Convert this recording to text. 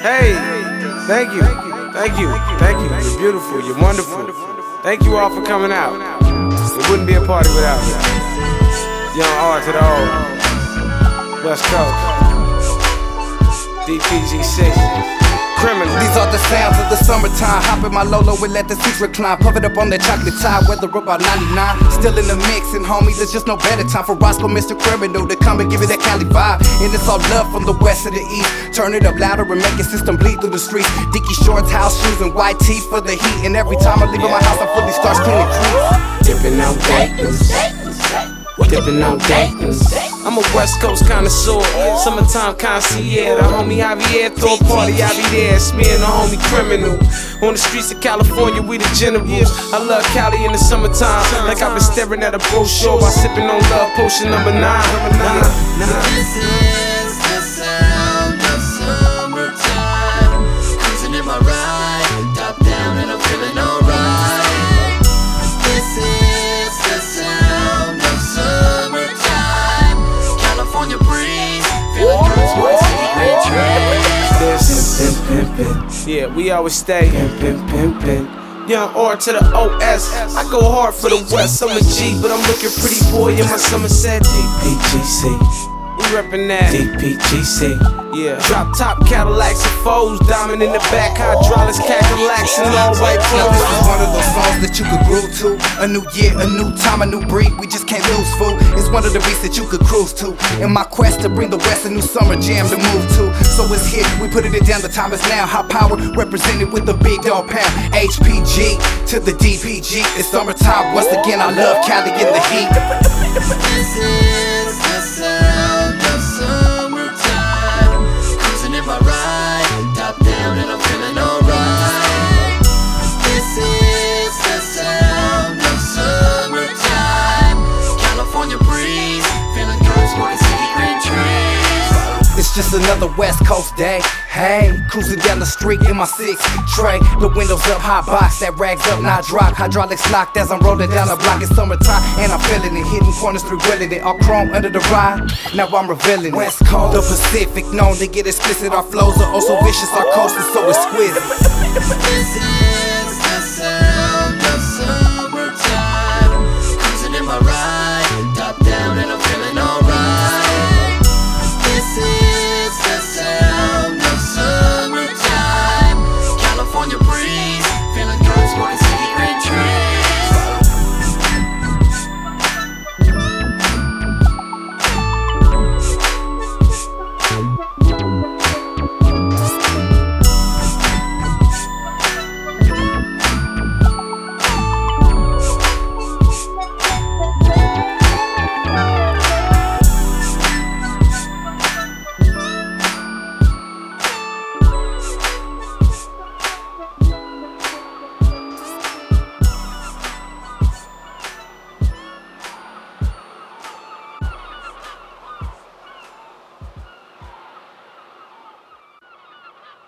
Hey, thank you, thank you, thank you. You're beautiful, you're wonderful. Thank you all for coming out. It wouldn't be a party without you. Young R to the O. West Coast. DPGC criminal. These are the sounds of the summertime. Hop in my Lolo and let the seats recline. Puff it up on that chocolate tie, weather about 99. Still in the mix, and homie, there's just no better time for Roscoe, Mr. Criminal, to come and give it that Cali vibe. And it's all love from the west to the east. Turn it up louder and make your system bleed through the streets. Dickie shorts, house shoes, and white teeth for the heat. And every time I leave my house, I fully start cleaning creeps. Dipping out Dayton's. Dipping on Dayton's. I'm a West Coast connoisseur, summertime concierge. The homie Javier throw a party, I be there. It's me and the homie criminal. On the streets of California, we the generals. I love Cali in the summertime, like I've been staring at a brochure while sipping on love potion number nine. This is pimpin', yeah, we always stay pimpin', pimpin'. Young R to the OS. I go hard for the West. I'm a G, but I'm looking pretty boy in my Somerset. DPGC. We reppin' that. DPGC. Yeah. Drop top Cadillacs and foes. Diamond in the back. Hydraulics, Cadillacs, and all white clothes. this is one of those songs that you could groove to. A new year, a new time, a new breed. We just can't lose, fool. It's one of the beats that you could cruise to. In my quest to bring the West a new summer jam to move to. We put it down. The time is now. Hi Power represented with the big dog pound. HPG to the DPG. It's summertime once again. I love Cali in the heat. Just another West Coast day. Hey, cruising down the street in my six tray. The windows up, hot box, that rags up, not drop. Hydraulics locked as I'm rolling down the block. It's summertime, and I'm feeling it. Hitting corners through grilling it. All chrome under the ride. Now I'm revealing it. West Coast, the Pacific, known to get explicit. Our flows are oh also vicious. Our coast is so exquisite.